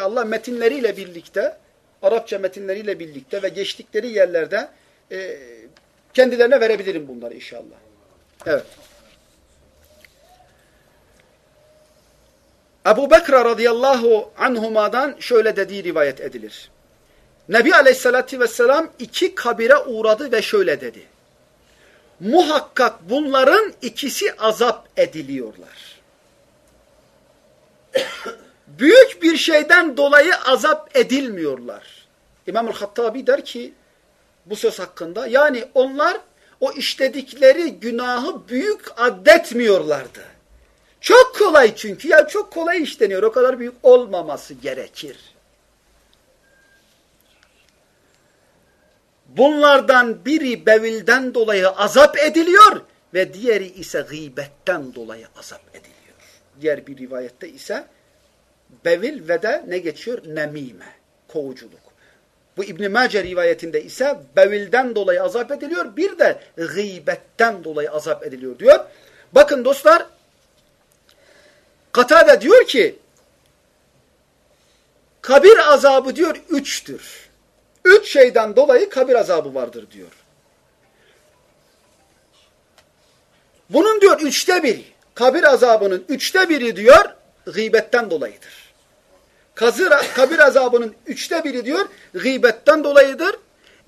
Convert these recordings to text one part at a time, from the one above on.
Allah metinleriyle birlikte, Arapça metinleriyle birlikte ve geçtikleri yerlerde e, kendilerine verebilirim bunları inşallah. Evet. Ebu Bekir radıyallahu anhuma'dan şöyle dediği rivayet edilir. Nebi aleyhissalatü vesselam iki kabire uğradı ve şöyle dedi. Muhakkak bunların ikisi azap ediliyorlar. Büyük bir şeyden dolayı azap edilmiyorlar. İmam-ül Hattabi der ki bu söz hakkında yani onlar o işledikleri günahı büyük addetmiyorlardı. Çok kolay çünkü ya çok kolay işleniyor o kadar büyük olmaması gerekir. Bunlardan biri bevilden dolayı azap ediliyor ve diğeri ise gıybetten dolayı azap ediliyor. Diğer bir rivayette ise bevil ve de ne geçiyor? Nemime, kovuculuk. Bu İbn Mace rivayetinde ise bevilden dolayı azap ediliyor, bir de gıybetten dolayı azap ediliyor diyor. Bakın dostlar, Katade diyor ki, kabir azabı diyor üçtür. Üç şeyden dolayı kabir azabı vardır diyor. Bunun diyor üçte biri, kabir azabının üçte biri diyor, gıybetten dolayıdır. Kazır, kabir azabının üçte biri diyor, gıybetten dolayıdır.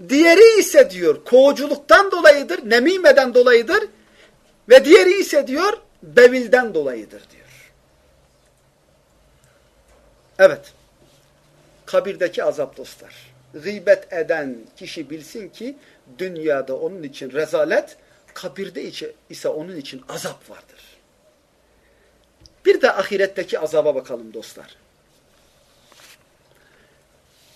Diğeri ise diyor, kovuculuktan dolayıdır, nemimeden dolayıdır. Ve diğeri ise diyor, bevilden dolayıdır diyor. Evet, kabirdeki azap dostlar gıybet eden kişi bilsin ki dünyada onun için rezalet, kabirde ise onun için azap vardır. Bir de ahiretteki azaba bakalım dostlar.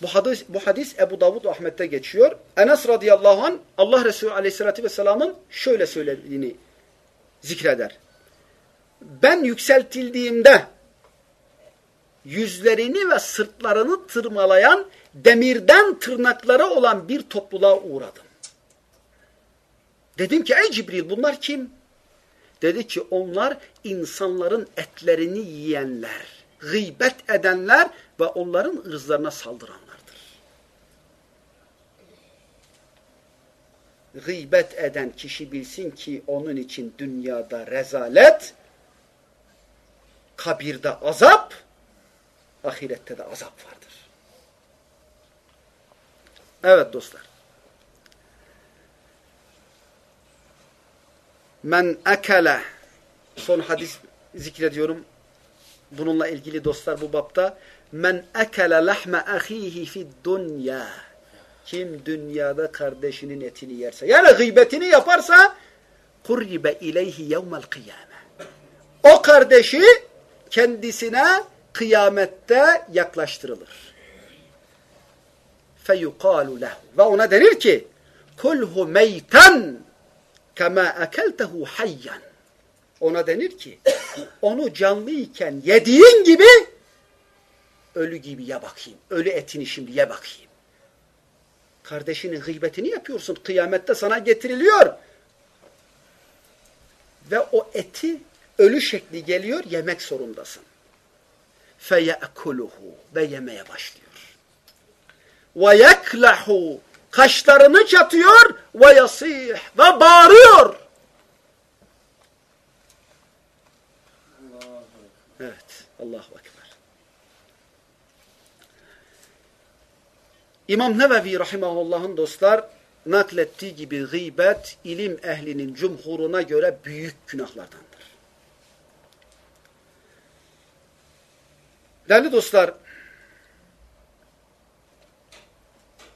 Bu hadis, bu hadis Ebu Davud Ahmet'te geçiyor. Enes radıyallahu an Allah Resulü aleyhissalatü vesselamın şöyle söylediğini zikreder. Ben yükseltildiğimde yüzlerini ve sırtlarını tırmalayan demirden tırnakları olan bir topluluğa uğradım. Dedim ki ey Cibril bunlar kim? Dedi ki onlar insanların etlerini yiyenler, gıybet edenler ve onların ırzlarına saldıranlardır. Gıybet eden kişi bilsin ki onun için dünyada rezalet, kabirde azap, ahirette de azap vardır. Evet dostlar. Men ekele son hadis zikrediyorum. Bununla ilgili dostlar bu bapta. Men ekele lahme ahihi fid dunya. Kim dünyada kardeşinin etini yerse yani gıybetini yaparsa kurribe ileyhi yevmel kıyame. O kardeşi kendisine kıyamette yaklaştırılır. Feyukalu lehu. Ve ona denir ki kulhu meyten kema ekeltehu hayyan. Ona denir ki onu canlıyken yediğin gibi ölü gibi ye bakayım. Ölü etini şimdi ye bakayım. Kardeşinin gıybetini yapıyorsun. Kıyamette sana getiriliyor. Ve o eti ölü şekli geliyor. Yemek zorundasın. Feyekuluhu ve yemeye başlıyor ve yeklehu kaşlarını çatıyor ve yasih ve bağırıyor. Evet. Allahu Ekber. İmam Nevevi Rahimahullah'ın dostlar naklettiği gibi gıybet ilim ehlinin cumhuruna göre büyük günahlardandır. Değerli dostlar,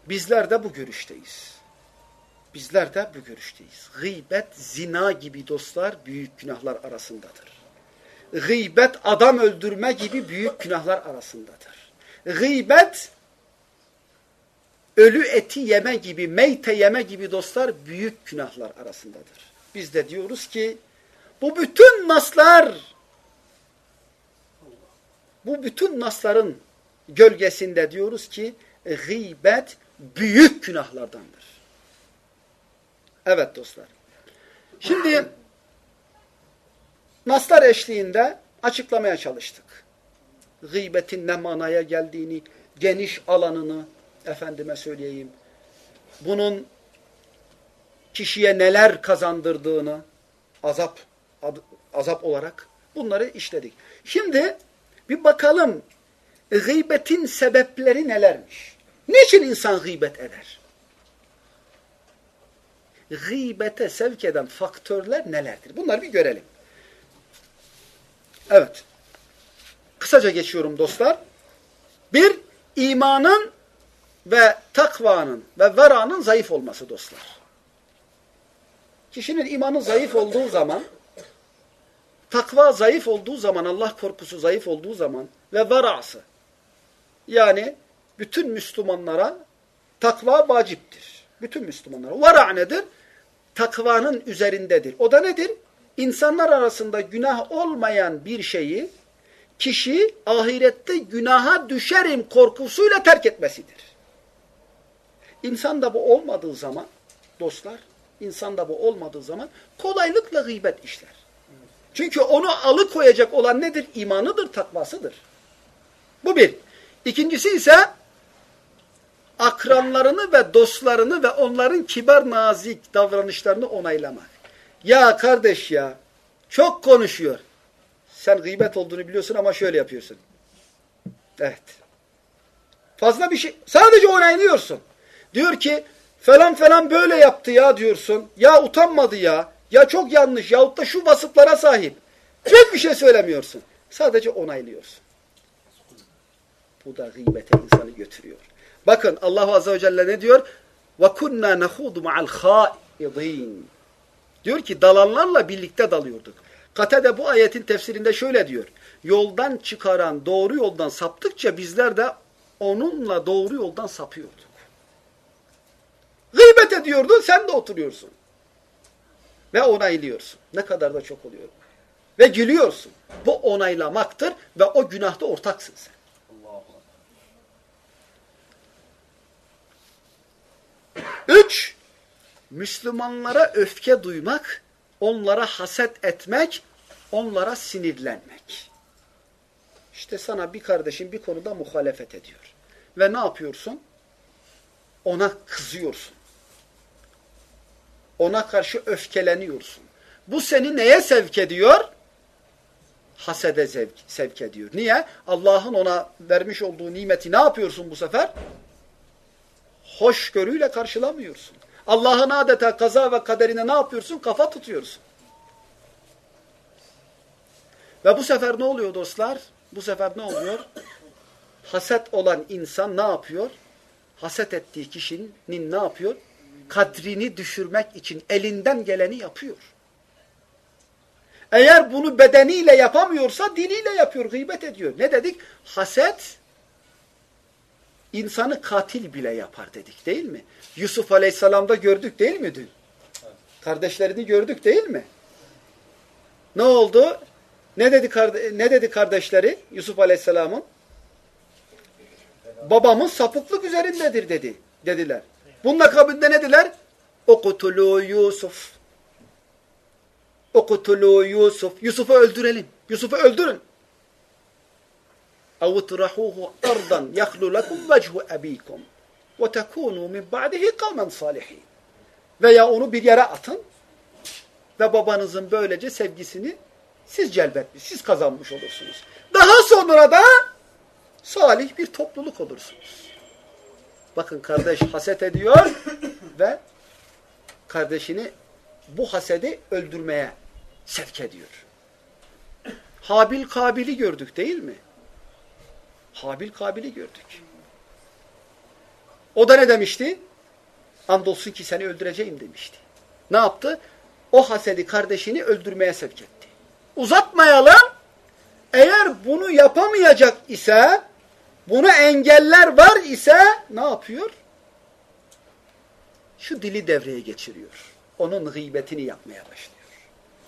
Bizler de bu görüşteyiz. Bizler de bu görüşteyiz. Gıybet, zina gibi dostlar büyük günahlar arasındadır. Gıybet, adam öldürme gibi büyük günahlar arasındadır. Gıybet, ölü eti yeme gibi, meyte yeme gibi dostlar büyük günahlar arasındadır. Biz de diyoruz ki, bu bütün naslar, bu bütün nasların gölgesinde diyoruz ki, gıybet büyük günahlardandır. Evet dostlar. Şimdi naslar eşliğinde açıklamaya çalıştık. gıybetin ne manaya geldiğini, geniş alanını efendime söyleyeyim. Bunun kişiye neler kazandırdığını azap azap olarak bunları işledik. Şimdi bir bakalım gıybetin sebepleri nelermiş? Niçin insan gıybet eder? Gıybete sevk eden faktörler nelerdir? Bunları bir görelim. Evet. Kısaca geçiyorum dostlar. Bir, imanın ve takvanın ve veranın zayıf olması dostlar. Kişinin imanı zayıf olduğu zaman, takva zayıf olduğu zaman, Allah korkusu zayıf olduğu zaman ve verası, yani bütün Müslümanlara takva vaciptir. Bütün Müslümanlara. Vara nedir? Takvanın üzerindedir. O da nedir? İnsanlar arasında günah olmayan bir şeyi kişi ahirette günaha düşerim korkusuyla terk etmesidir. İnsanda bu olmadığı zaman dostlar, insanda bu olmadığı zaman kolaylıkla gıybet işler. Çünkü onu alıkoyacak olan nedir? İmanıdır, takvasıdır. Bu bir. İkincisi ise akranlarını ve dostlarını ve onların kibar nazik davranışlarını onaylamak. Ya kardeş ya çok konuşuyor. Sen gıybet olduğunu biliyorsun ama şöyle yapıyorsun. Evet. Fazla bir şey. Sadece onaylıyorsun. Diyor ki falan falan böyle yaptı ya diyorsun. Ya utanmadı ya. Ya çok yanlış yahut da şu vasıflara sahip. Hiçbir şey söylemiyorsun. Sadece onaylıyorsun. Bu da gıybete insanı götürüyor. Bakın Allah Azze ve Celle ne diyor? وَكُنَّا نَخُودُ مَعَ الْخَائِضِينَ Diyor ki dalanlarla birlikte dalıyorduk. Katede bu ayetin tefsirinde şöyle diyor. Yoldan çıkaran doğru yoldan saptıkça bizler de onunla doğru yoldan sapıyorduk. Gıybet ediyordun sen de oturuyorsun. Ve onaylıyorsun. Ne kadar da çok oluyor. Ve gülüyorsun. Bu onaylamaktır ve o günahta ortaksın sen. Üç, Müslümanlara öfke duymak, onlara haset etmek, onlara sinirlenmek. İşte sana bir kardeşin bir konuda muhalefet ediyor. Ve ne yapıyorsun? Ona kızıyorsun. Ona karşı öfkeleniyorsun. Bu seni neye sevk ediyor? Hasede sevk, sevk ediyor. Niye? Allah'ın ona vermiş olduğu nimeti ne yapıyorsun bu sefer? Hoşgörüyle karşılamıyorsun. Allah'ın adeta kaza ve kaderine ne yapıyorsun? Kafa tutuyorsun. Ve bu sefer ne oluyor dostlar? Bu sefer ne oluyor? Haset olan insan ne yapıyor? Haset ettiği kişinin ne yapıyor? Kadrini düşürmek için elinden geleni yapıyor. Eğer bunu bedeniyle yapamıyorsa diliyle yapıyor, gıybet ediyor. Ne dedik? Haset insanı katil bile yapar dedik değil mi? Yusuf Aleyhisselam'da gördük değil mi dün? Kardeşlerini gördük değil mi? Ne oldu? Ne dedi ne dedi kardeşleri Yusuf Aleyhisselam'ın? Babamız sapıklık üzerindedir dedi. Dediler. Bunun akabinde ne dediler? Okutulu Yusuf. Okutulu Yusuf. Yusuf'u öldürelim. Yusuf'u öldürün. اَوْ اُتْرَحُوهُ اَرْضًا يَخْلُ لَكُمْ وَجْهُ اَب۪يكُمْ وَتَكُونُوا مِنْ بَعْدِهِ قَوْمًا صَالِحِينَ Veya onu bir yere atın ve babanızın böylece sevgisini siz celbetmiş, siz kazanmış olursunuz. Daha sonra da salih bir topluluk olursunuz. Bakın kardeş haset ediyor ve kardeşini bu hasedi öldürmeye sevk ediyor. Habil Kabil'i gördük değil mi? Habil Kabil'i gördük. O da ne demişti? Andolsun ki seni öldüreceğim demişti. Ne yaptı? O hasedi kardeşini öldürmeye sevk etti. Uzatmayalım. Eğer bunu yapamayacak ise, bunu engeller var ise ne yapıyor? Şu dili devreye geçiriyor. Onun gıybetini yapmaya başlıyor.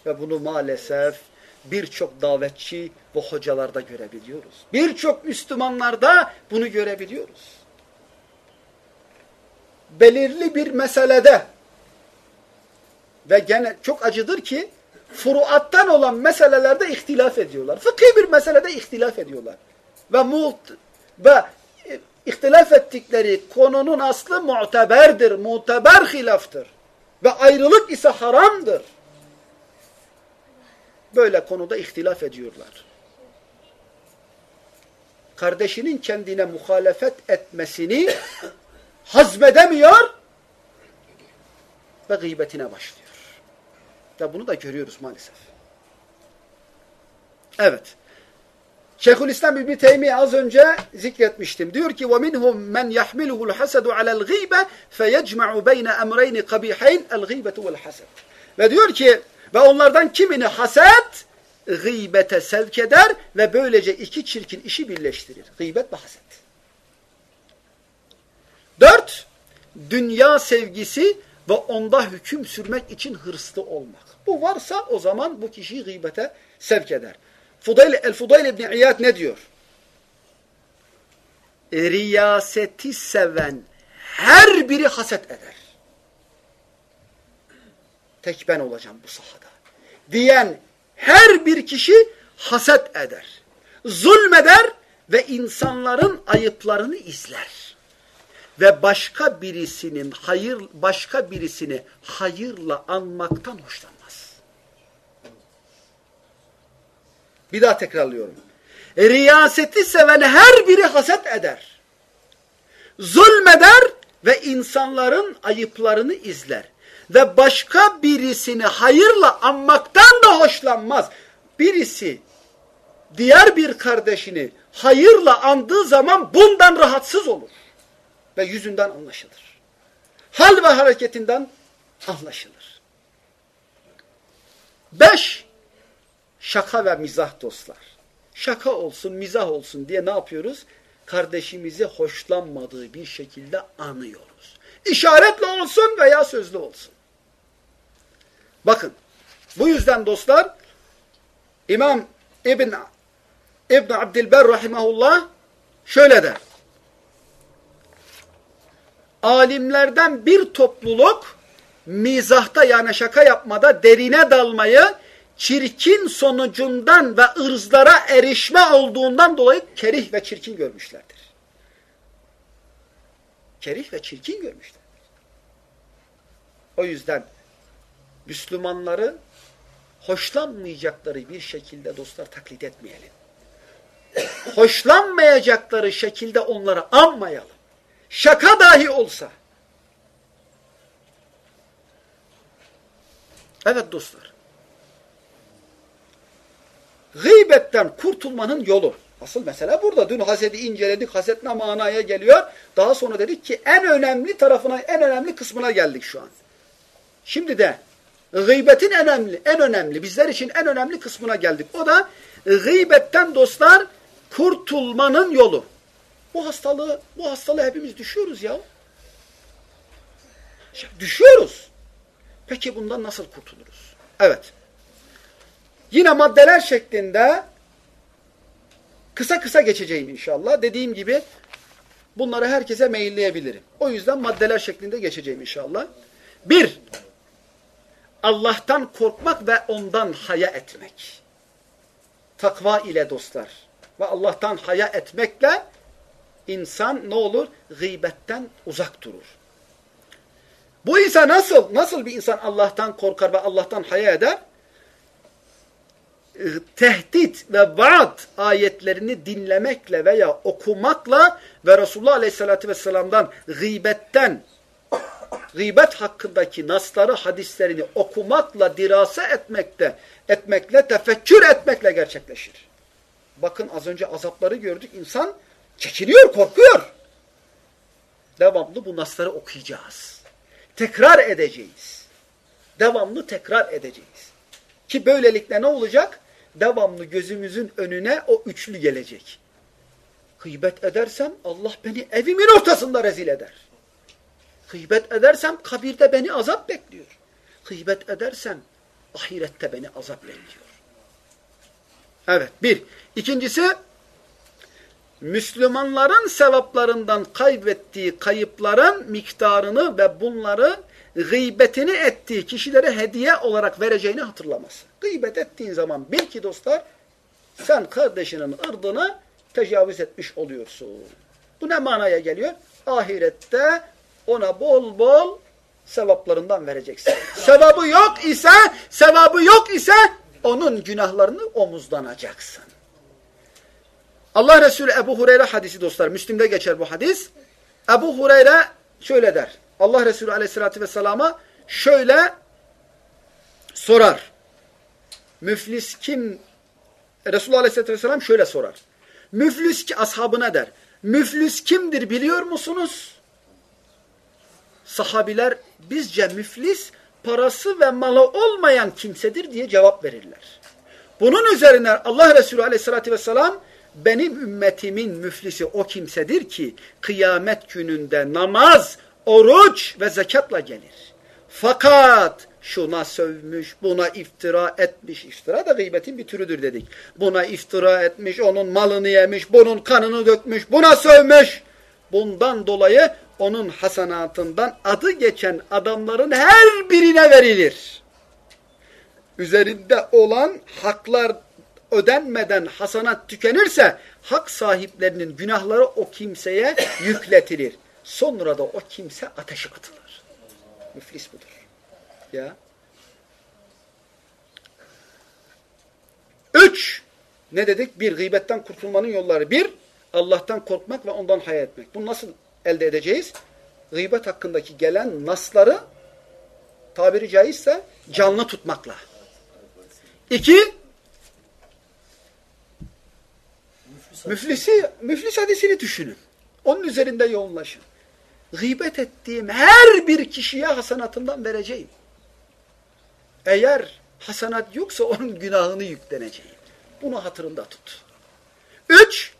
Ve bunu maalesef birçok davetçi ve hocalarda görebiliyoruz. Birçok Müslümanlarda bunu görebiliyoruz. Belirli bir meselede ve gene çok acıdır ki furuattan olan meselelerde ihtilaf ediyorlar. Fıkhi bir meselede ihtilaf ediyorlar. ve muht ve ihtilaf ettikleri konunun aslı muteberdir, muteber hilaftır. Ve ayrılık ise haramdır. Böyle konuda ihtilaf ediyorlar. Kardeşinin kendine muhalefet etmesini hazmedemiyor ve gıybetine başlıyor. Ve bunu da görüyoruz maalesef. Evet. Şeyhülislam İbn Teymiye az önce zikretmiştim. Diyor ki: "Veminhum men yahmiluhu'l hasadu ala'l gıybe feyecma'u beyne emreyn kabihayn el gıybetu. Ve diyor ki ve onlardan kimini haset gıybete sevk eder ve böylece iki çirkin işi birleştirir. Gıybet ve haset. Dört, dünya sevgisi ve onda hüküm sürmek için hırslı olmak. Bu varsa o zaman bu kişiyi gıybete sevk eder. Fudayl, El-Fudayl İbni İyad ne diyor? Riyaseti seven her biri haset eder. Tek ben olacağım bu sahada. Diyen her bir kişi haset eder. Zulmeder ve insanların ayıplarını izler. Ve başka birisinin hayır başka birisini hayırla anmaktan hoşlanmaz. Bir daha tekrarlıyorum. Riyaseti seven her biri haset eder. Zulmeder ve insanların ayıplarını izler ve başka birisini hayırla anmaktan da hoşlanmaz. Birisi diğer bir kardeşini hayırla andığı zaman bundan rahatsız olur. Ve yüzünden anlaşılır. Hal ve hareketinden anlaşılır. Beş, şaka ve mizah dostlar. Şaka olsun, mizah olsun diye ne yapıyoruz? Kardeşimizi hoşlanmadığı bir şekilde anıyoruz. İşaretle olsun veya sözlü olsun. Bakın bu yüzden dostlar İmam İbn İbn Abdilber rahimahullah şöyle der. Alimlerden bir topluluk mizahta yani şaka yapmada derine dalmayı çirkin sonucundan ve ırzlara erişme olduğundan dolayı kerih ve çirkin görmüşlerdir. Kerih ve çirkin görmüşlerdir. O yüzden Müslümanları hoşlanmayacakları bir şekilde dostlar taklit etmeyelim. Hoşlanmayacakları şekilde onları anmayalım. Şaka dahi olsa. Evet dostlar. Gıybetten kurtulmanın yolu. Asıl mesela burada. Dün hasedi inceledik. Haset ne manaya geliyor? Daha sonra dedik ki en önemli tarafına, en önemli kısmına geldik şu an. Şimdi de Gıybetin en önemli, en önemli, bizler için en önemli kısmına geldik. O da gıybetten dostlar kurtulmanın yolu. Bu hastalığı, bu hastalığı hepimiz düşüyoruz ya. Düşüyoruz. Peki bundan nasıl kurtuluruz? Evet. Yine maddeler şeklinde kısa kısa geçeceğim inşallah. Dediğim gibi bunları herkese mailleyebilirim. O yüzden maddeler şeklinde geçeceğim inşallah. Bir, Allah'tan korkmak ve ondan haya etmek. Takva ile dostlar. Ve Allah'tan haya etmekle insan ne olur? Gıybetten uzak durur. Bu insan nasıl? Nasıl bir insan Allah'tan korkar ve Allah'tan haya eder? Ee, tehdit ve vaat ayetlerini dinlemekle veya okumakla ve Resulullah Aleyhisselatü Vesselam'dan gıybetten gıybet hakkındaki nasları, hadislerini okumakla, dirase etmekle, etmekle, tefekkür etmekle gerçekleşir. Bakın az önce azapları gördük. İnsan çekiniyor, korkuyor. Devamlı bu nasları okuyacağız. Tekrar edeceğiz. Devamlı tekrar edeceğiz. Ki böylelikle ne olacak? Devamlı gözümüzün önüne o üçlü gelecek. Gıybet edersem Allah beni evimin ortasında rezil eder. Gıybet edersem kabirde beni azap bekliyor. Gıybet edersem ahirette beni azap bekliyor. Evet bir. İkincisi Müslümanların sevaplarından kaybettiği kayıpların miktarını ve bunları gıybetini ettiği kişilere hediye olarak vereceğini hatırlaması. Gıybet ettiğin zaman bil ki dostlar sen kardeşinin ırdını tecavüz etmiş oluyorsun. Bu ne manaya geliyor? Ahirette ona bol bol sevaplarından vereceksin. Sevabı yok ise, sevabı yok ise onun günahlarını omuzlanacaksın. Allah Resulü Ebu Hureyre hadisi dostlar. Müslim'de geçer bu hadis. Ebu Hureyre şöyle der. Allah Resulü aleyhissalatü vesselama şöyle sorar. Müflis kim? Resulullah aleyhissalatü vesselam şöyle sorar. Müflis ki ashabına der. Müflis kimdir biliyor musunuz? Sahabiler bizce müflis parası ve malı olmayan kimsedir diye cevap verirler. Bunun üzerine Allah Resulü aleyhissalatü vesselam benim ümmetimin müflisi o kimsedir ki kıyamet gününde namaz, oruç ve zekatla gelir. Fakat şuna sövmüş, buna iftira etmiş. İftira da gıybetin bir türüdür dedik. Buna iftira etmiş, onun malını yemiş, bunun kanını dökmüş, buna sövmüş. Bundan dolayı onun hasanatından adı geçen adamların her birine verilir. Üzerinde olan haklar ödenmeden hasanat tükenirse hak sahiplerinin günahları o kimseye yükletilir. Sonra da o kimse ateşe atılır. Müflis budur. Ya. Üç. Ne dedik? Bir, gıybetten kurtulmanın yolları. Bir, Allah'tan korkmak ve ondan hayal etmek. Bunu nasıl elde edeceğiz? Gıybet hakkındaki gelen nasları tabiri caizse canlı tutmakla. İki, müflisi, müflis hadisini düşünün. Onun üzerinde yoğunlaşın. Gıybet ettiğim her bir kişiye hasanatından vereceğim. Eğer hasanat yoksa onun günahını yükleneceğim. Bunu hatırında tut. Üç,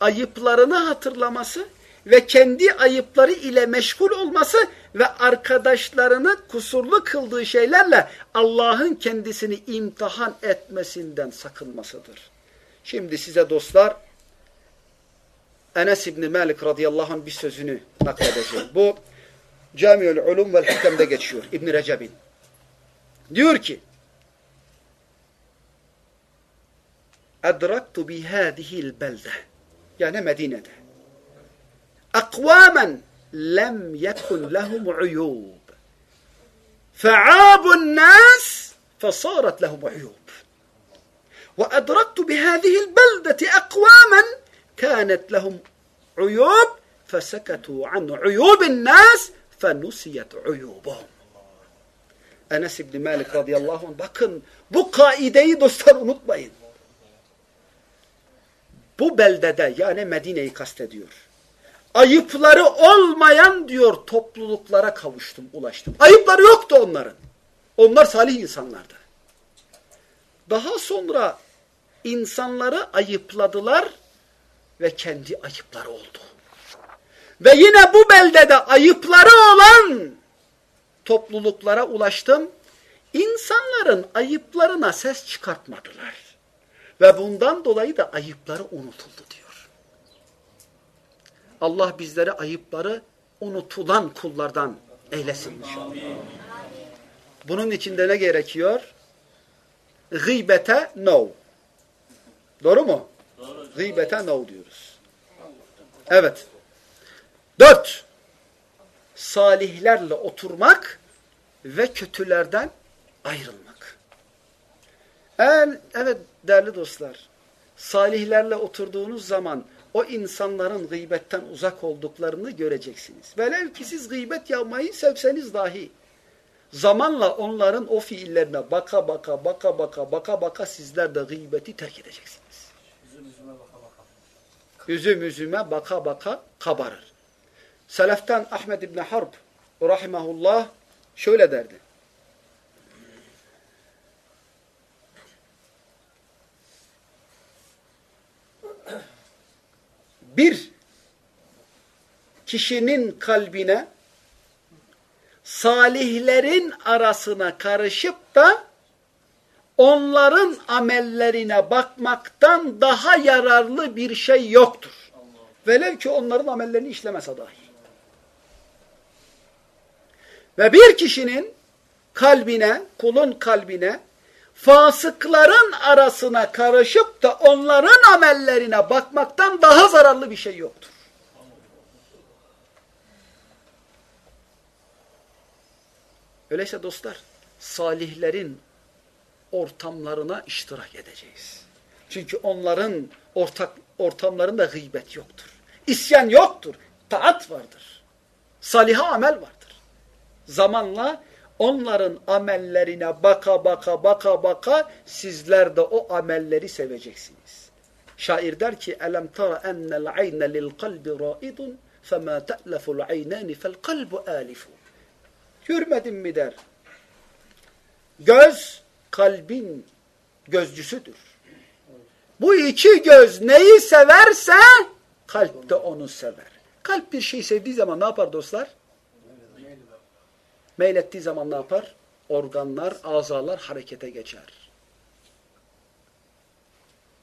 ayıplarını hatırlaması ve kendi ayıpları ile meşgul olması ve arkadaşlarını kusurlu kıldığı şeylerle Allah'ın kendisini imtihan etmesinden sakınmasıdır. Şimdi size dostlar Enes İbni Malik radıyallahu anh bir sözünü nakledeceğim. Bu Camiül Ulum vel Hikem'de geçiyor İbni Recep'in. Diyor ki Edraktu bihâdihil belde yani Medine'de أقواما لم يكن لهم عيوب. فعابوا الناس فصارت لهم عيوب. وأدركت بهذه البلدة أقواما كانت لهم عيوب فسكتوا عن عيوب الناس فنسيت عيوبهم. أنس بن مالك رضي الله عنه بقن بقى إيدي دستر نطبين بو بلدة يعني مدينة يقصد Ayıpları olmayan diyor topluluklara kavuştum, ulaştım. Ayıpları yoktu onların. Onlar salih insanlardı. Daha sonra insanları ayıpladılar ve kendi ayıpları oldu. Ve yine bu beldede ayıpları olan topluluklara ulaştım. İnsanların ayıplarına ses çıkartmadılar. Ve bundan dolayı da ayıpları unutuldu diyor. Allah bizleri ayıpları unutulan kullardan eylesin. Bunun içinde ne gerekiyor? Gıybete no. Doğru mu? Doğru. Gıybete no diyoruz. Evet. Dört. Salihlerle oturmak ve kötülerden ayrılmak. Eğer, evet değerli dostlar, salihlerle oturduğunuz zaman o insanların gıybetten uzak olduklarını göreceksiniz. Velev ki siz gıybet yapmayı sevseniz dahi, zamanla onların o fiillerine baka baka baka baka baka baka sizler de gıybeti terk edeceksiniz. Üzüm üzüme baka baka kabarır. Seleften Ahmed İbni Harb rahimahullah şöyle derdi. Bir kişinin kalbine salihlerin arasına karışıp da onların amellerine bakmaktan daha yararlı bir şey yoktur. Velev ki onların amellerini işlemese dahi. Ve bir kişinin kalbine, kulun kalbine fasıkların arasına karışıp da onların amellerine bakmaktan daha zararlı bir şey yoktur. Öyleyse dostlar, salihlerin ortamlarına iştirak edeceğiz. Çünkü onların ortak ortamlarında gıybet yoktur. İsyan yoktur. Taat vardır. Saliha amel vardır. Zamanla onların amellerine baka baka baka baka sizler de o amelleri seveceksiniz. Şair der ki elem tara ennel ayne lil kalbi raidun fema te'leful aynani fel kalbu alifu. Görmedin mi der. Göz kalbin gözcüsüdür. Bu iki göz neyi severse kalp de onu sever. Kalp bir şey sevdiği zaman ne yapar dostlar? Meylettiği zaman ne yapar? Organlar, azalar harekete geçer.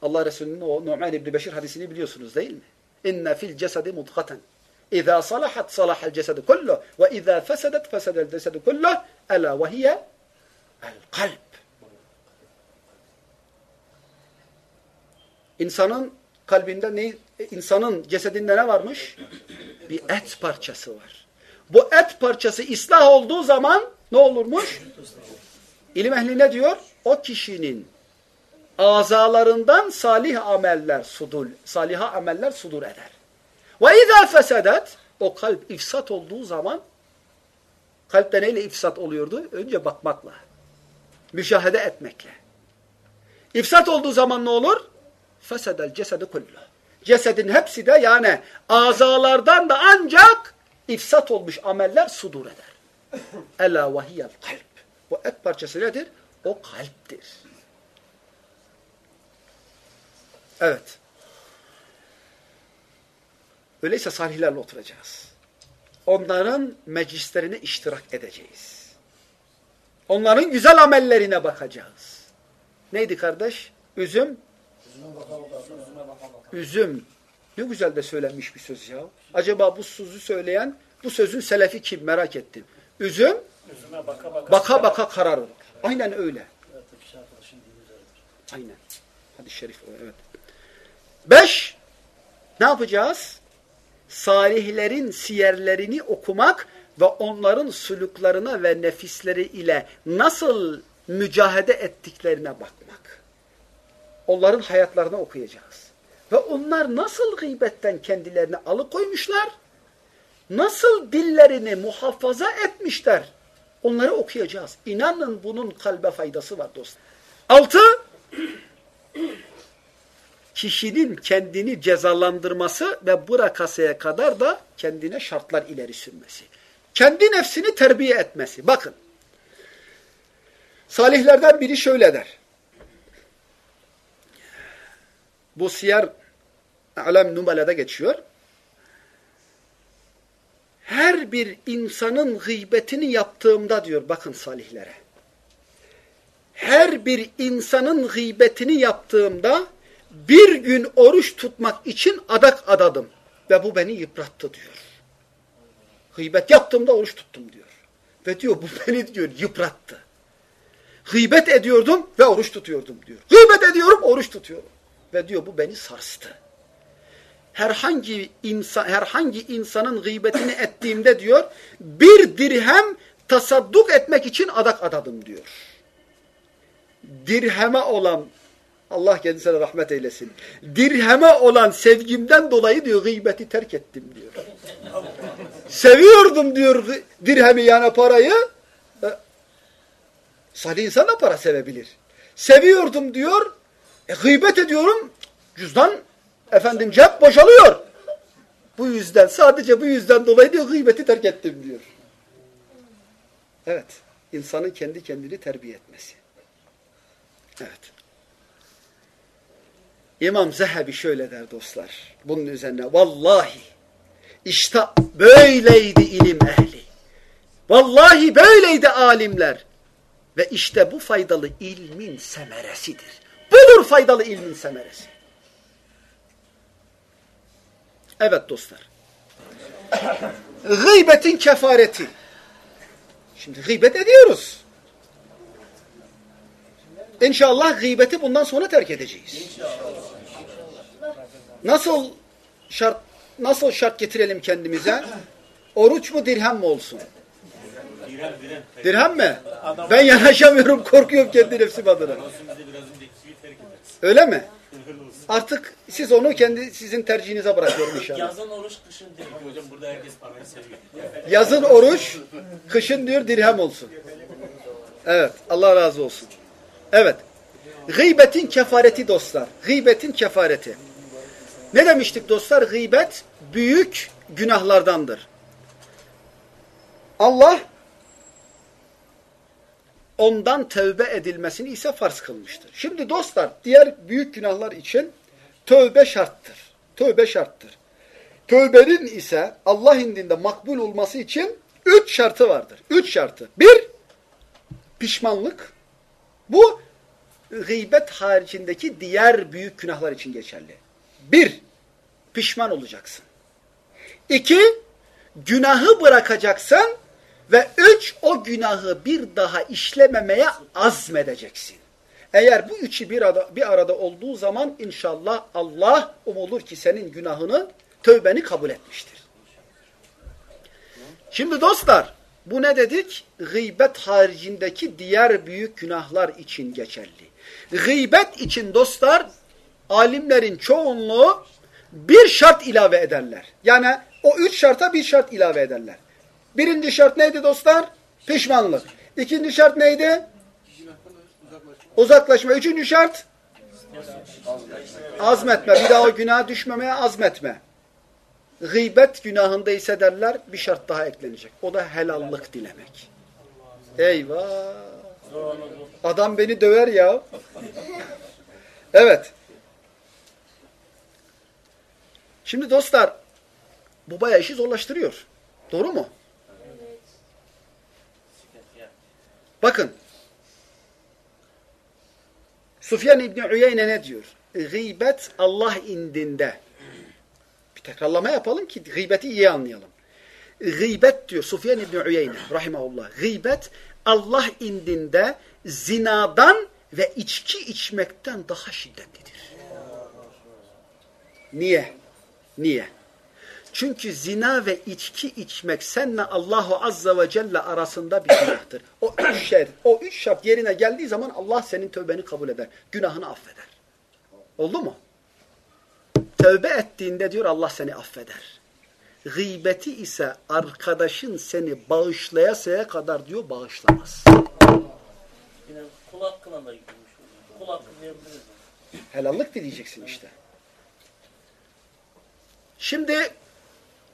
Allah Resulü'nün o Nu'man İbni Beşir hadisini biliyorsunuz değil mi? İnne fil cesedi mudgaten. İzâ salahat salahal cesedu kulluh ve izâ fesedet fesedel cesedu kulluh ela ve hiye el kalp. İnsanın kalbinde ne, insanın cesedinde ne varmış? Bir et parçası var. Bu et parçası ıslah olduğu zaman ne olurmuş? İlim ehli ne diyor? O kişinin azalarından salih ameller sudur, saliha ameller sudur eder. Ve izâ fesedet o kalp ifsat olduğu zaman kalpte neyle ifsat oluyordu? Önce bakmakla. Müşahede etmekle. İfsat olduğu zaman ne olur? Fesedel cesedi kullu. Cesedin hepsi de yani azalardan da ancak ifsat olmuş ameller sudur eder. Ela vahiyel kalp. Bu et parçası nedir? O kalptir. Evet. Öyleyse salihlerle oturacağız. Onların meclislerine iştirak edeceğiz. Onların güzel amellerine bakacağız. Neydi kardeş? Üzüm. Üzüm. Ne güzel de söylenmiş bir söz ya. Acaba bu sözü söyleyen, bu sözün selefi kim merak ettim. Üzüm baka baka, baka, baka kararır. Aynen öyle. Aynen. Hadi şerif evet. Beş, ne yapacağız? salihlerin siyerlerini okumak ve onların suluklarına ve nefisleri ile nasıl mücahede ettiklerine bakmak. Onların hayatlarını okuyacağız. Ve onlar nasıl gıybetten kendilerini alıkoymuşlar, nasıl dillerini muhafaza etmişler, onları okuyacağız. İnanın bunun kalbe faydası var dostlar. Altı, kişinin kendini cezalandırması ve bırakasıya kadar da kendine şartlar ileri sürmesi. Kendi nefsini terbiye etmesi. Bakın. Salihlerden biri şöyle der. Bu siyer alem numalada geçiyor. Her bir insanın gıybetini yaptığımda diyor bakın salihlere. Her bir insanın gıybetini yaptığımda bir gün oruç tutmak için adak adadım. Ve bu beni yıprattı diyor. Gıybet yaptığımda oruç tuttum diyor. Ve diyor bu beni diyor yıprattı. Gıybet ediyordum ve oruç tutuyordum diyor. Gıybet ediyorum, oruç tutuyorum. Ve diyor bu beni sarstı. Herhangi insan herhangi insanın gıybetini ettiğimde diyor bir dirhem tasadduk etmek için adak adadım diyor. Dirheme olan Allah kendisine rahmet eylesin. Dirheme olan sevgimden dolayı diyor gıybeti terk ettim diyor. Seviyordum diyor dirhemi yani parayı. E, salih insan da para sevebilir. Seviyordum diyor. E, gıybet ediyorum. Cüzdan efendim cep boşalıyor. Bu yüzden sadece bu yüzden dolayı diyor gıybeti terk ettim diyor. Evet. insanın kendi kendini terbiye etmesi. Evet. İmam Zehebi şöyle der dostlar. Bunun üzerine vallahi işte böyleydi ilim ehli. Vallahi böyleydi alimler. Ve işte bu faydalı ilmin semeresidir. Budur faydalı ilmin semeresi. Evet dostlar. Gıybetin kefareti. Şimdi gıybet ediyoruz. İnşallah gıybeti bundan sonra terk edeceğiz. Nasıl şart nasıl şart getirelim kendimize? Oruç mu dirhem mi olsun? Dirhem mi? Ben yanaşamıyorum, korkuyorum kendi nefsim adına. Öyle mi? Artık siz onu kendi sizin tercihinize bırakıyorum inşallah. Yazın oruç kışın değil. Hocam burada herkes parayı seviyor. Yazın oruç, kışın diyor dirhem olsun. Evet, Allah razı olsun. Evet. Gıybetin kefareti dostlar. Gıybetin kefareti. Ne demiştik dostlar? Gıybet büyük günahlardandır. Allah ondan tövbe edilmesini ise farz kılmıştır. Şimdi dostlar diğer büyük günahlar için tövbe şarttır. Tövbe şarttır. Tövbenin ise Allah indinde makbul olması için üç şartı vardır. Üç şartı. Bir, pişmanlık. Bu gıybet haricindeki diğer büyük günahlar için geçerli. Bir, pişman olacaksın. İki, günahı bırakacaksın. Ve üç, o günahı bir daha işlememeye azmedeceksin. Eğer bu üçü bir arada, bir arada olduğu zaman inşallah Allah umulur ki senin günahını, tövbeni kabul etmiştir. Şimdi dostlar, bu ne dedik? Gıybet haricindeki diğer büyük günahlar için geçerli. Gıybet için dostlar, alimlerin çoğunluğu bir şart ilave ederler. Yani o üç şarta bir şart ilave ederler. Birinci şart neydi dostlar? Pişmanlık. İkinci şart neydi? Uzaklaşma. Üçüncü şart? Azmetme. Bir daha o günaha düşmemeye azmetme. Gıybet günahında ise derler bir şart daha eklenecek. O da helallık dilemek. Eyvah. Adam beni döver ya. Evet. Şimdi dostlar bu bayağı işi zorlaştırıyor. Doğru mu? Bakın. Sufyan İbni Uyeyne ne diyor? Gıybet Allah indinde. Bir tekrarlama yapalım ki gıybeti iyi anlayalım. Gıybet diyor Sufyan İbni Uyeyne rahimahullah. Gıybet Allah indinde zinadan ve içki içmekten daha şiddetlidir. Niye? Niye? Çünkü zina ve içki içmek senle Allahu Azza ve Celle arasında bir günahtır. O üç şer, o üç şart yerine geldiği zaman Allah senin tövbeni kabul eder. Günahını affeder. Oldu mu? Tövbe ettiğinde diyor Allah seni affeder. Gıybeti ise arkadaşın seni bağışlayasaya kadar diyor bağışlamaz. Yine kul hakkına da gitmiş. Kul hakkı diyebiliriz. Helallık dileyeceksin işte. Şimdi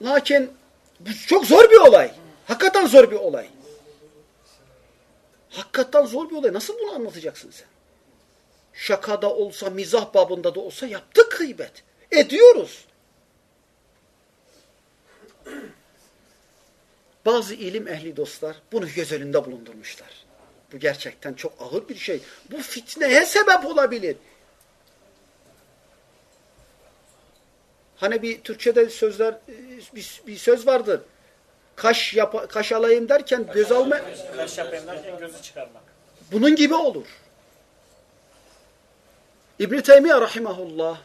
lakin bu çok zor bir olay. Hakikaten zor bir olay. Hakikaten zor bir olay. Nasıl bunu anlatacaksın sen? Şakada olsa, mizah babında da olsa yaptık gıybet. Ediyoruz. Bazı ilim ehli dostlar bunu göz önünde bulundurmuşlar. Bu gerçekten çok ağır bir şey. Bu fitneye sebep olabilir. Hani bir Türkçe'de sözler bir, bir söz vardır. Kaş yap kaş alayım derken göz alma Kaş yapayım derken gözü çıkarmak. bunun gibi olur. İbn Teymiye rahimahullah,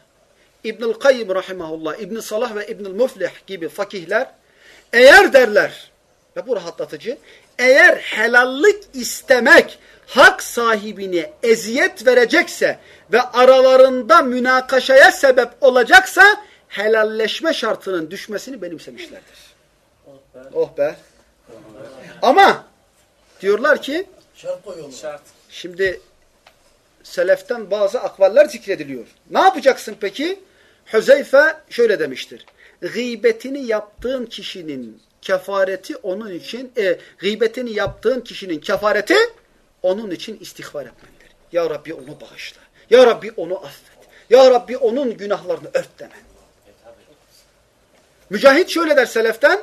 İbnül Kayyim rahimahullah, İbn Salah ve İbnül Muflih gibi fakihler eğer derler ve bu rahatlatıcı eğer helallik istemek hak sahibine eziyet verecekse ve aralarında münakaşaya sebep olacaksa helalleşme şartının düşmesini benimsemişlerdir. Oh be. Ama diyorlar ki Şart koyuyorlar. Şart. şimdi seleften bazı akvaller zikrediliyor. Ne yapacaksın peki? Hüzeyfe şöyle demiştir. Gıybetini yaptığın kişinin kefareti onun için, e, gıybetini yaptığın kişinin kefareti onun için istiğfar etmendir. Ya Rabbi onu bağışla. Ya Rabbi onu affet. Ya Rabbi onun günahlarını ört demen. Mücahit şöyle der seleften,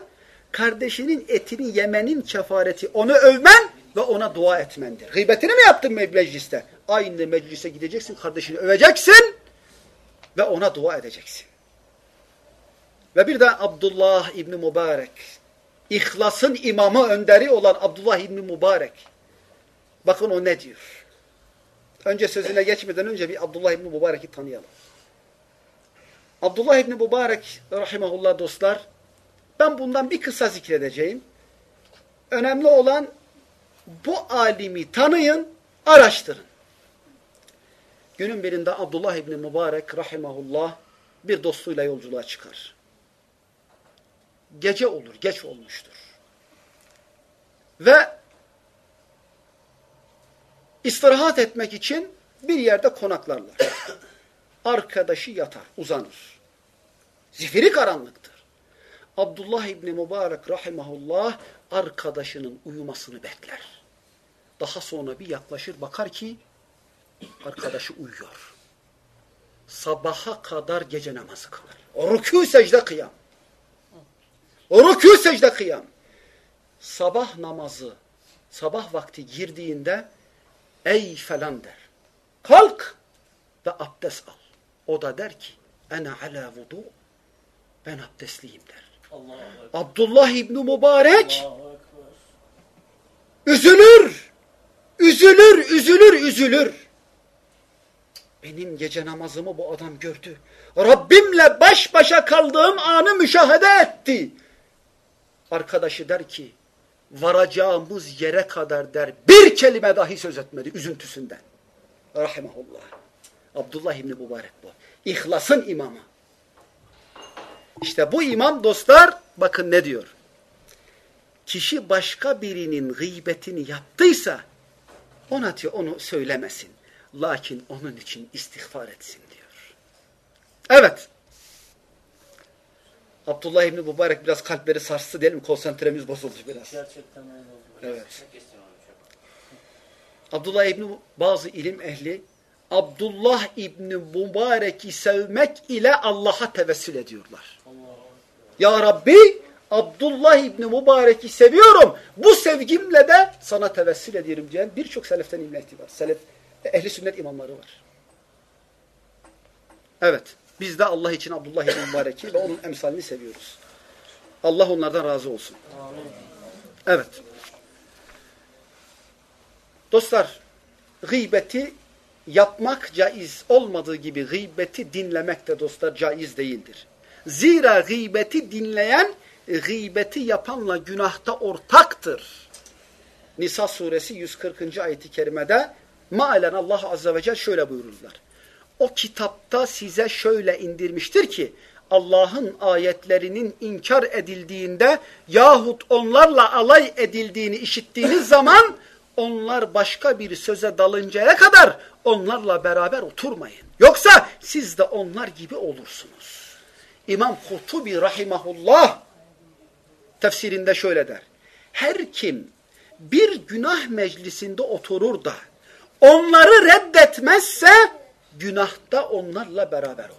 kardeşinin etini yemenin kefareti onu övmen ve ona dua etmendir. Gıybetini mi yaptın mecliste? Aynı meclise gideceksin, kardeşini öveceksin ve ona dua edeceksin. Ve bir de Abdullah İbni Mübarek, İhlas'ın imamı, önderi olan Abdullah İbni Mübarek. Bakın o ne diyor? Önce sözüne geçmeden önce bir Abdullah İbni Mübarek'i tanıyalım. Abdullah İbni Mübarek rahimahullah dostlar ben bundan bir kısa zikredeceğim. Önemli olan bu alimi tanıyın, araştırın. Günün birinde Abdullah İbni Mübarek rahimahullah bir dostuyla yolculuğa çıkar. Gece olur, geç olmuştur. Ve istirahat etmek için bir yerde konaklarlar. Arkadaşı yatar, uzanır. Zifiri karanlıktır. Abdullah İbni Mübarek rahimahullah arkadaşının uyumasını bekler. Daha sonra bir yaklaşır bakar ki arkadaşı uyuyor. Sabaha kadar gece namazı kılar. O rükû secde kıyam. Rükû secde kıyam. Sabah namazı, sabah vakti girdiğinde ey falan der. Kalk ve abdest al. O da der ki ene ala vudu ben abdestliyim der. Ekber. Abdullah İbni Mübarek üzülür. Üzülür, üzülür, üzülür. Benim gece namazımı bu adam gördü. Rabbimle baş başa kaldığım anı müşahede etti. Arkadaşı der ki, varacağımız yere kadar der, bir kelime dahi söz etmedi üzüntüsünden. Rahimahullah. Abdullah İbni Mübarek bu. İhlasın imamı. İşte bu imam dostlar, bakın ne diyor. Kişi başka birinin gıybetini yaptıysa, ona diyor onu söylemesin. Lakin onun için istiğfar etsin diyor. Evet. Abdullah İbni Mübarek biraz kalpleri sarstı diyelim. Konsantremiz bozuldu biraz. Gerçekten öyle oldu. Evet. Abdullah İbni bazı ilim ehli Abdullah İbni Mübarek'i sevmek ile Allah'a tevessül ediyorlar. Ya Rabbi Abdullah İbni Mübarek'i seviyorum. Bu sevgimle de sana tevessül ediyorum diyen birçok seleften imleti var. Selef, ehli sünnet imamları var. Evet. Biz de Allah için Abdullah İbni Mübarek'i ve onun emsalini seviyoruz. Allah onlardan razı olsun. Evet. Dostlar, gıybeti yapmak caiz olmadığı gibi gıybeti dinlemek de dostlar caiz değildir. Zira gıybeti dinleyen gıybeti yapanla günahta ortaktır. Nisa suresi 140. ayeti kerimede maalen Allah azze ve celle şöyle buyururlar. O kitapta size şöyle indirmiştir ki Allah'ın ayetlerinin inkar edildiğinde yahut onlarla alay edildiğini işittiğiniz zaman onlar başka bir söze dalıncaya kadar onlarla beraber oturmayın. Yoksa siz de onlar gibi olursunuz. İmam Kurtubi rahimahullah tefsirinde şöyle der. Her kim bir günah meclisinde oturur da onları reddetmezse günahta onlarla beraber olur.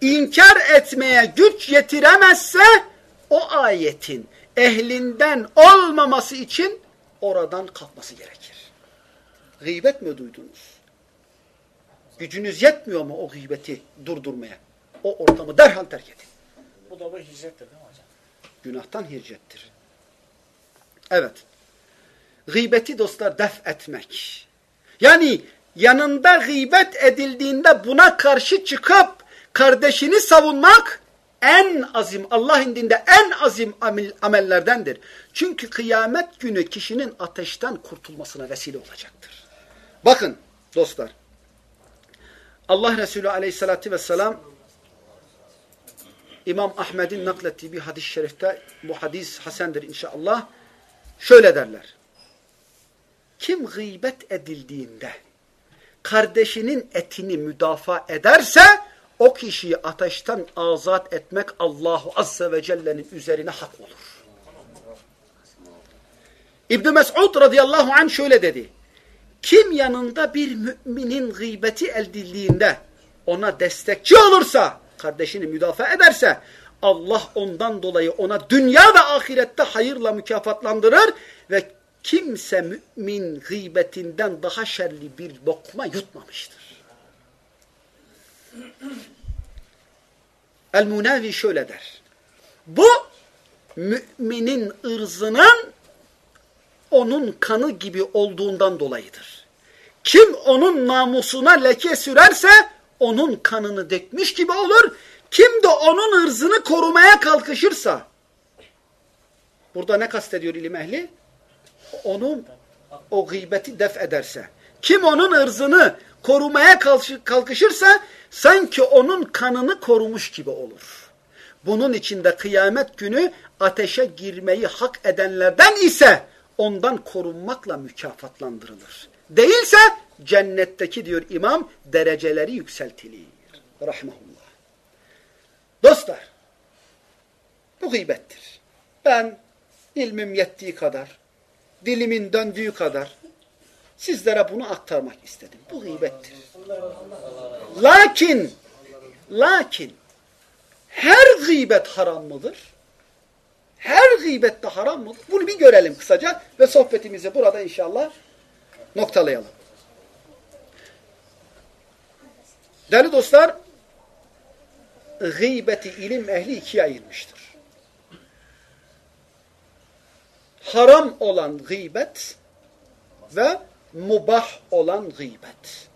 İnkar etmeye güç yetiremezse o ayetin ehlinden olmaması için oradan kalkması gerekir. Gıybet mi duydunuz? Gücünüz yetmiyor mu o gıybeti durdurmaya? O ortamı derhal terk edin. Bu da bir hicrettir değil mi hocam? Günahtan hicrettir. Evet. Gıybeti dostlar def etmek. Yani yanında gıybet edildiğinde buna karşı çıkıp kardeşini savunmak en azim, Allah indinde en azim amel, amellerdendir. Çünkü kıyamet günü kişinin ateşten kurtulmasına vesile olacaktır. Bakın dostlar. Allah Resulü aleyhissalatü vesselam İmam Ahmet'in naklettiği bir hadis-i şerifte bu hadis hasendir inşallah. Şöyle derler. Kim gıybet edildiğinde kardeşinin etini müdafaa ederse o kişiyi ateşten azat etmek Allahu Azze ve Celle'nin üzerine hak olur. İbn Mes'ud radıyallahu anh şöyle dedi. Kim yanında bir müminin gıybeti edildiğinde ona destekçi olursa, kardeşini müdafaa ederse Allah ondan dolayı ona dünya ve ahirette hayırla mükafatlandırır ve kimse mümin gıybetinden daha şerli bir lokma yutmamıştır. El-Munavi şöyle der. Bu müminin ırzının onun kanı gibi olduğundan dolayıdır. Kim onun namusuna leke sürerse onun kanını dökmüş gibi olur. Kim de onun ırzını korumaya kalkışırsa burada ne kastediyor ilim ehli? Onun o gıybeti def ederse. Kim onun ırzını korumaya kalkışırsa sanki onun kanını korumuş gibi olur. Bunun içinde kıyamet günü ateşe girmeyi hak edenlerden ise ondan korunmakla mükafatlandırılır. Değilse cennetteki diyor imam dereceleri yükseltilir. Rahmetullah. Dostlar bu gıybettir. Ben ilmim yettiği kadar, dilimin döndüğü kadar sizlere bunu aktarmak istedim. Bu gıybettir. Lakin lakin her gıybet haram mıdır? Her gıybette haram mıdır? Bunu bir görelim kısaca ve sohbetimizi burada inşallah noktalayalım. Değerli dostlar, gıybeti ilim ehli ikiye ayırmıştır. Haram olan gıybet ve mubah olan gıybet.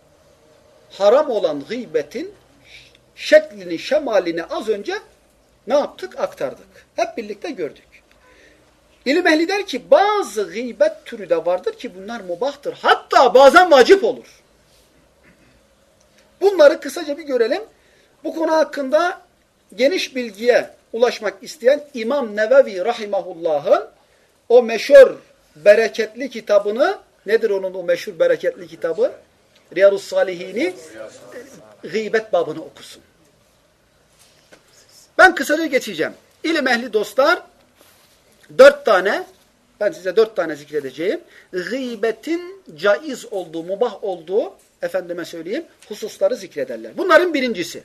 Haram olan gıybetin şeklini, şemalini az önce ne yaptık? Aktardık. Hep birlikte gördük. İlim ehli der ki bazı gıybet türü de vardır ki bunlar mubahtır. Hatta bazen vacip olur. Bunları kısaca bir görelim. Bu konu hakkında geniş bilgiye ulaşmak isteyen İmam Nevevi Rahimahullah'ın o meşhur bereketli kitabını nedir onun o meşhur bereketli kitabı? Riyadus Salihini gıybet babını okusun. Ben kısaca geçeceğim. İlim ehli dostlar dört tane ben size dört tane zikredeceğim. Gıybetin caiz olduğu, mubah olduğu efendime söyleyeyim hususları zikrederler. Bunların birincisi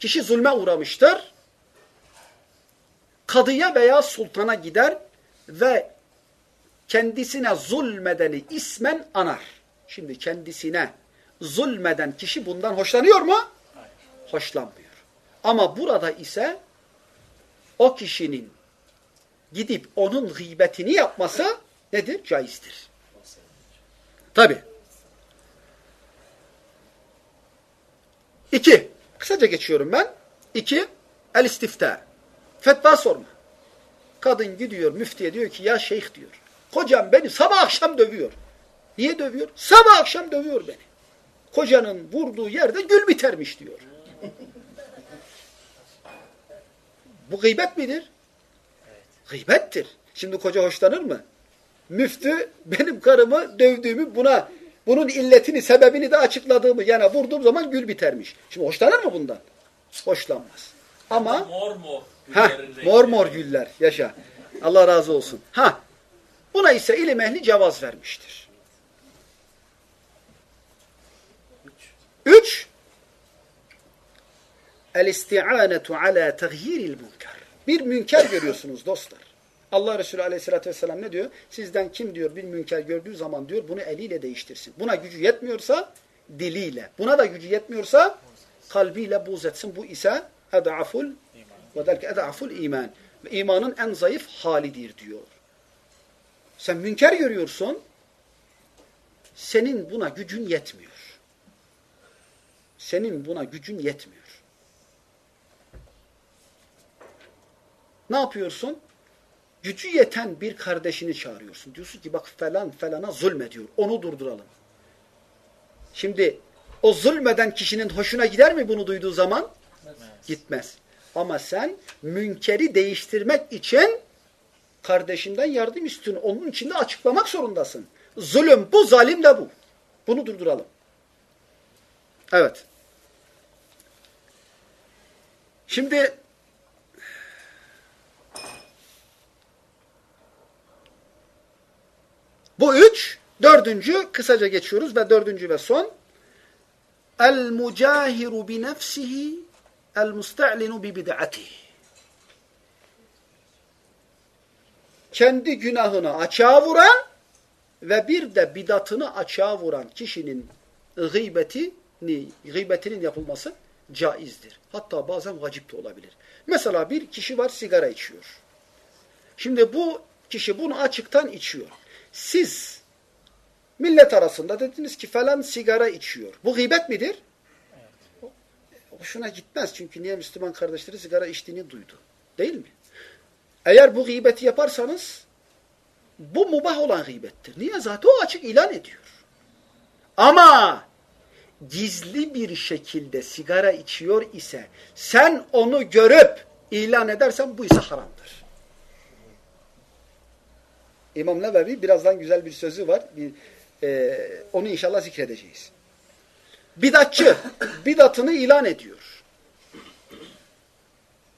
kişi zulme uğramıştır. Kadıya veya sultana gider ve kendisine zulmedeni ismen anar. Şimdi kendisine zulmeden kişi bundan hoşlanıyor mu? Hoşlanmıyor. Ama burada ise o kişinin gidip onun gıybetini yapması nedir? Caizdir. Tabi. İki. Kısaca geçiyorum ben. İki. El istifta. Fetva sorma. Kadın gidiyor müftiye diyor ki ya şeyh diyor. Kocam beni sabah akşam dövüyor. Niye dövüyor? Sabah akşam dövüyor beni. Kocanın vurduğu yerde gül bitermiş diyor. Bu gıybet midir? Gıybettir. Şimdi koca hoşlanır mı? Müftü benim karımı dövdüğümü buna bunun illetini, sebebini de açıkladığımı yani vurduğum zaman gül bitermiş. Şimdi hoşlanır mı bundan? Hoşlanmaz. Ama mor mor ha, mor mor güller yaşa. Allah razı olsun. Ha, buna ise ilim ehli cevaz vermiştir. Üç, el-isti'anetu ala tegyiril münker. Bir münker görüyorsunuz dostlar. Allah Resulü aleyhissalatü vesselam ne diyor? Sizden kim diyor bir münker gördüğü zaman diyor bunu eliyle değiştirsin. Buna gücü yetmiyorsa diliyle. Buna da gücü yetmiyorsa kalbiyle buz etsin. Bu ise ed'aful ve delke ed'aful iman. İmanın en zayıf halidir diyor. Sen münker görüyorsun. Senin buna gücün yetmiyor. Senin buna gücün yetmiyor. Ne yapıyorsun? Gücü yeten bir kardeşini çağırıyorsun. Diyorsun ki bak falan falana zulmediyor. Onu durduralım. Şimdi o zulmeden kişinin hoşuna gider mi bunu duyduğu zaman? Gitmez. Gitmez. Ama sen münkeri değiştirmek için kardeşinden yardım istiyorsun. Onun için de açıklamak zorundasın. Zulüm bu, zalim de bu. Bunu durduralım. Evet. Şimdi bu üç, dördüncü kısaca geçiyoruz ve dördüncü ve son. El mucahiru bi nefsihi el musta'linu bi bid'atihi. Kendi günahını açığa vuran ve bir de bidatını açığa vuran kişinin gıybetini, gıybetinin yapılması caizdir. Hatta bazen vacip de olabilir. Mesela bir kişi var sigara içiyor. Şimdi bu kişi bunu açıktan içiyor. Siz Millet arasında dediniz ki falan sigara içiyor. Bu gıybet midir? Evet. Hoşuna gitmez çünkü niye Müslüman kardeşleri sigara içtiğini duydu. Değil mi? Eğer bu gıybeti yaparsanız bu mubah olan gıybettir. Niye? Zaten o açık ilan ediyor. Ama gizli bir şekilde sigara içiyor ise sen onu görüp ilan edersen bu ise haramdır. İmam Nevevi birazdan güzel bir sözü var. Bir, e, onu inşallah zikredeceğiz. Bidatçı bidatını ilan ediyor.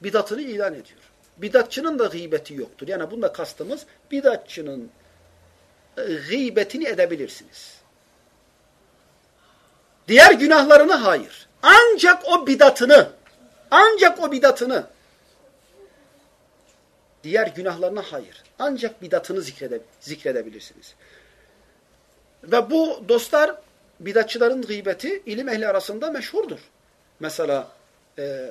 Bidatını ilan ediyor. Bidatçının da gıybeti yoktur. Yani bunda kastımız bidatçının e, gıybetini edebilirsiniz. Diğer günahlarını hayır. Ancak o bidatını, ancak o bidatını, diğer günahlarına hayır. Ancak bidatını zikrede, zikredebilirsiniz. Ve bu dostlar, bidatçıların gıybeti ilim ehli arasında meşhurdur. Mesela e,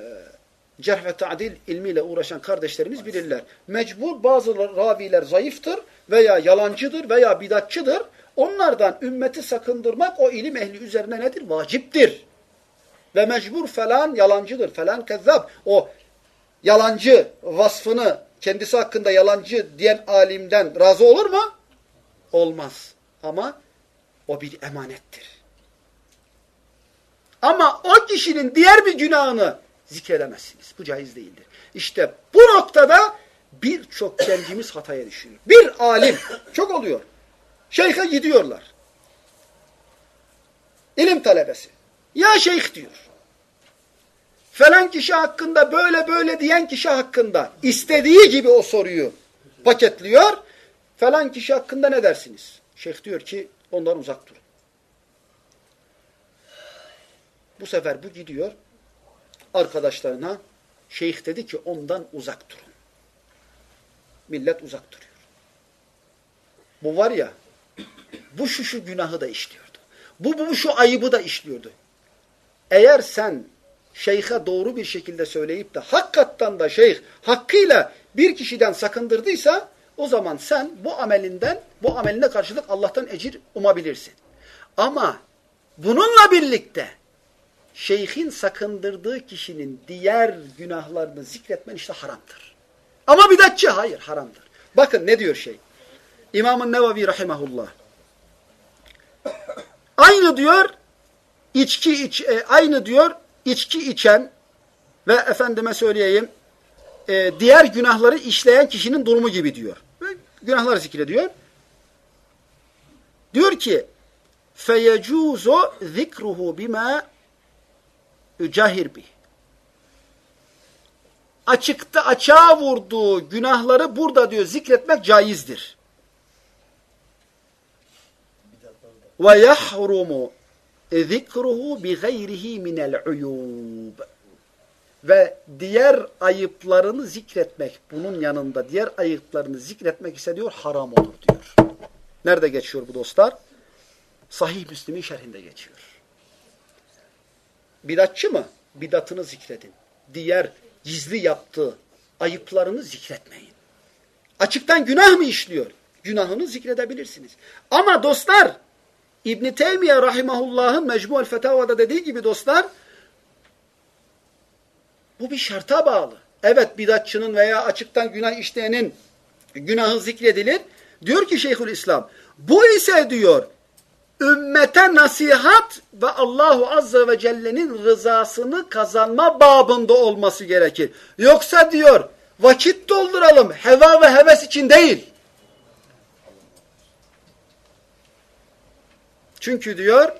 cerh ve ta'dil ilmiyle uğraşan kardeşlerimiz bilirler. Mecbur bazı raviler zayıftır veya yalancıdır veya bidatçıdır. Onlardan ümmeti sakındırmak o ilim ehli üzerine nedir? Vaciptir. Ve mecbur falan yalancıdır, falan kezzab. O yalancı vasfını kendisi hakkında yalancı diyen alimden razı olur mu? Olmaz. Ama o bir emanettir. Ama o kişinin diğer bir günahını zikredemezsiniz. Bu caiz değildir. İşte bu noktada birçok gencimiz hataya düşüyor. Bir alim, çok oluyor. Şeyhe gidiyorlar. İlim talebesi. Ya şeyh diyor. Falan kişi hakkında böyle böyle diyen kişi hakkında istediği gibi o soruyu paketliyor. Falan kişi hakkında ne dersiniz? Şeyh diyor ki ondan uzak durun. Bu sefer bu gidiyor arkadaşlarına şeyh dedi ki ondan uzak durun. Millet uzak duruyor. Bu var ya bu şu şu günahı da işliyordu. Bu bu şu ayıbı da işliyordu. Eğer sen şeyhe doğru bir şekilde söyleyip de hakikaten da şeyh hakkıyla bir kişiden sakındırdıysa o zaman sen bu amelinden, bu ameline karşılık Allah'tan ecir umabilirsin. Ama bununla birlikte şeyhin sakındırdığı kişinin diğer günahlarını zikretmen işte haramdır. Ama bidatçı hayır haramdır. Bakın ne diyor şey. İmam-ı Nevavi rahimahullah. Aynı diyor içki iç, e, aynı diyor içki içen ve efendime söyleyeyim e, diğer günahları işleyen kişinin durumu gibi diyor. Ve günahlar zikrediyor. Diyor ki feyecuzu zikruhu bima cahir bih. Açıkta açığa vurduğu günahları burada diyor zikretmek caizdir. Ve yahrumu zikruhu bi gayrihi minel uyub. Ve diğer ayıplarını zikretmek, bunun yanında diğer ayıplarını zikretmek ise diyor haram olur diyor. Nerede geçiyor bu dostlar? Sahih Müslim'in şerhinde geçiyor. Bidatçı mı? Bidatını zikredin. Diğer gizli yaptığı ayıplarını zikretmeyin. Açıktan günah mı işliyor? Günahını zikredebilirsiniz. Ama dostlar İbn Teymiye rahimahullah'ın Mecmu'el Fetava'da dediği gibi dostlar bu bir şarta bağlı. Evet bidatçının veya açıktan günah işleyenin günahı zikredilir. Diyor ki Şeyhül İslam bu ise diyor ümmete nasihat ve Allahu Azze ve Celle'nin rızasını kazanma babında olması gerekir. Yoksa diyor vakit dolduralım heva ve heves için değil. Çünkü diyor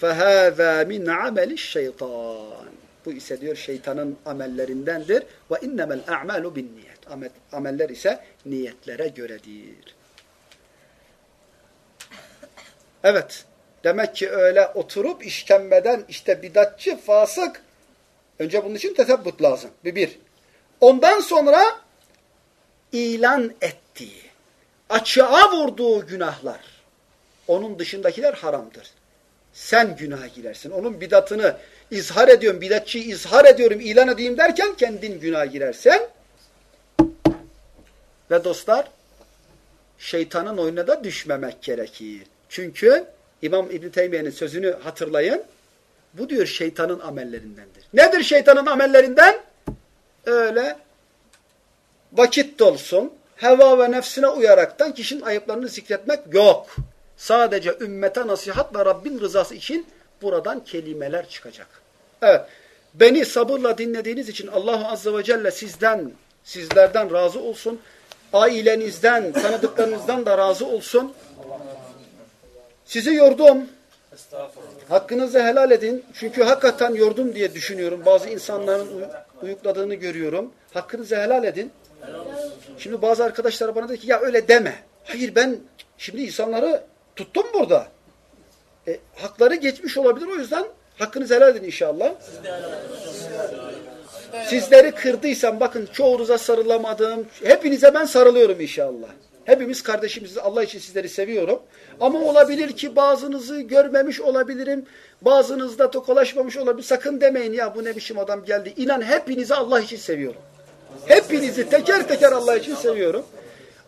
فَهَذَا مِنْ عَمَلِ الشَّيْطَانِ Bu ise diyor şeytanın amellerindendir. وَاِنَّمَا الْاَعْمَالُ بِالنِّيَةِ Ameller ise niyetlere göredir. Evet. Demek ki öyle oturup işkembeden işte bidatçı, fasık. Önce bunun için tetebbüt lazım. Bir bir. Ondan sonra ilan ettiği, açığa vurduğu günahlar. onun dışındakiler haramdır. Sen günaha girersin. Onun bidatını izhar ediyorum, bidatçıyı izhar ediyorum, ilan edeyim derken kendin günaha girersen. Ve dostlar, şeytanın oyununa da düşmemek gerekir. Çünkü İmam İbn Teymiye'nin sözünü hatırlayın. Bu diyor şeytanın amellerindendir. Nedir şeytanın amellerinden? Öyle vakit dolsun, heva ve nefsine uyaraktan kişinin ayıplarını zikretmek yok. Sadece ümmete nasihat ve Rabbin rızası için buradan kelimeler çıkacak. Evet. Beni sabırla dinlediğiniz için Allah Azze ve Celle sizden, sizlerden razı olsun. Ailenizden, tanıdıklarınızdan da razı olsun. Sizi yordum. Hakkınızı helal edin. Çünkü hakikaten yordum diye düşünüyorum. Bazı insanların uyukladığını görüyorum. Hakkınızı helal edin. Şimdi bazı arkadaşlar bana dedi ki ya öyle deme. Hayır ben şimdi insanları tuttum burada. E, hakları geçmiş olabilir o yüzden hakkınızı helal edin inşallah. Sizleri kırdıysam bakın çoğunuza sarılamadım. Hepinize ben sarılıyorum inşallah. Hepimiz kardeşimiz. Allah için sizleri seviyorum. Ama olabilir ki bazınızı görmemiş olabilirim. Bazınızda tokalaşmamış olabilir. Sakın demeyin ya bu ne biçim adam geldi. İnan hepinizi Allah için seviyorum. Hepinizi teker teker Allah için seviyorum.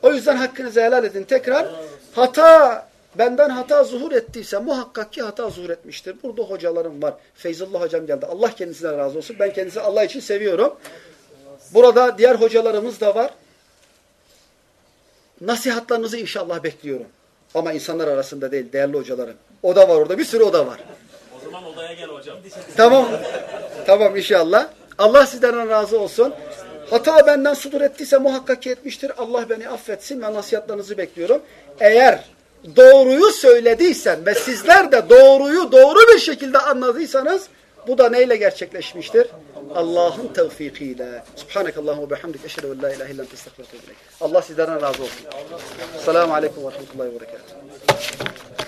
O yüzden hakkınızı helal edin. Tekrar hata benden hata zuhur ettiyse muhakkak ki hata zuhur etmiştir. Burada hocalarım var. Feyzullah hocam geldi. Allah kendisine razı olsun. Ben kendisini Allah için seviyorum. Burada diğer hocalarımız da var. Nasihatlarınızı inşallah bekliyorum. Ama insanlar arasında değil değerli hocalarım. O da var orada. Bir sürü oda var. O zaman odaya gel hocam. Tamam. Tamam inşallah. Allah sizden razı olsun. Hata benden sudur ettiyse muhakkak ki etmiştir. Allah beni affetsin ve nasihatlarınızı bekliyorum. Eğer doğruyu söylediysem ve sizler de doğruyu doğru bir şekilde anladıysanız bu da neyle gerçekleşmiştir? Allah'ın tevfikiyle. Subhanakallahumma ve bihamdik eşhedü en la ilahe illa ente estağfiruke. Allah sizden razı olsun. Selamun aleyküm ve rahmetullahi ve berekatuhu.